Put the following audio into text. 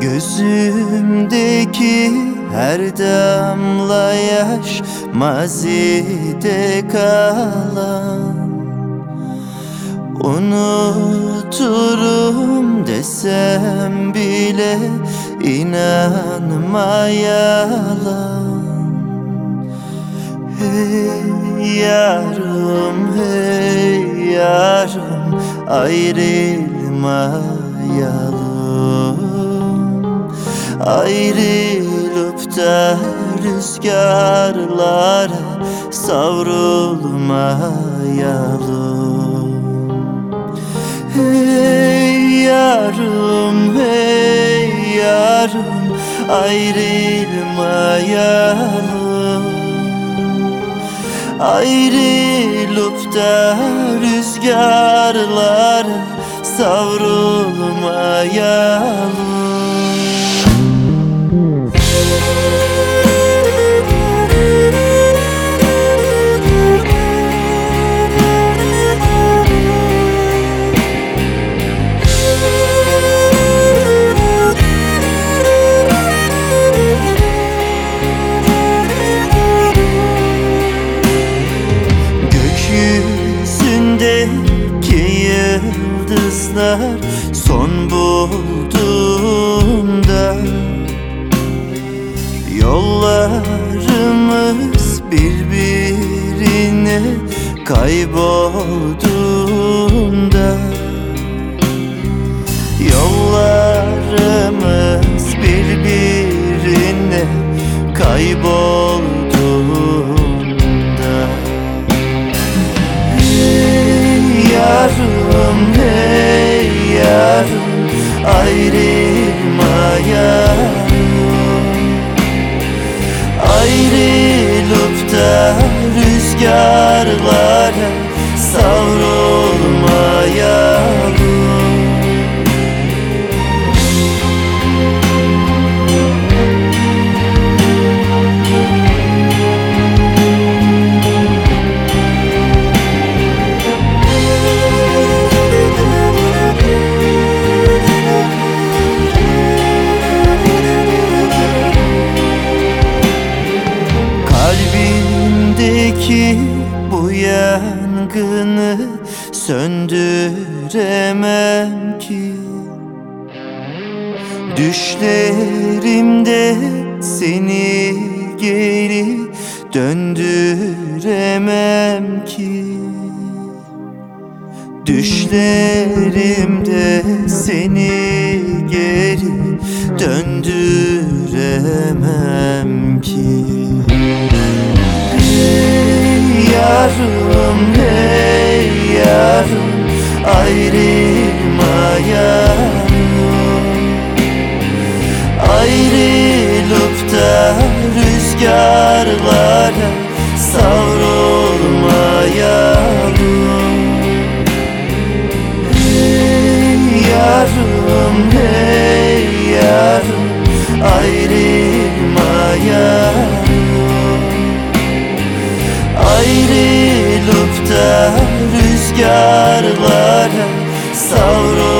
Gözümdeki her damla yaş mazide kalan. Unuturum desem bile inanma yalan. Hey yarım hey yarım ayrılmayalım Ayrılıp da rüzgarlara savrulmayalım. Hey yarım hey yarım ayrılmayalım. Ayrılıp da rüzgarlara savrulmayalım yıldızlar son bulduğunda Yollarımız birbirine kaybolduğunda ayrılmayalım Ayrılıp da rüzgarlara savrulmayalım yangını söndüremem ki. Düşlerimde seni geri döndüremem ki. Düşlerimde seni geri döndüremem hey yarım ayrılmayalım. Ayrılıp da rüzgarlara savrulmayalım. Hey yarım hey yarım ayrılmayalım Ayrılıp da rüzgarlara savrul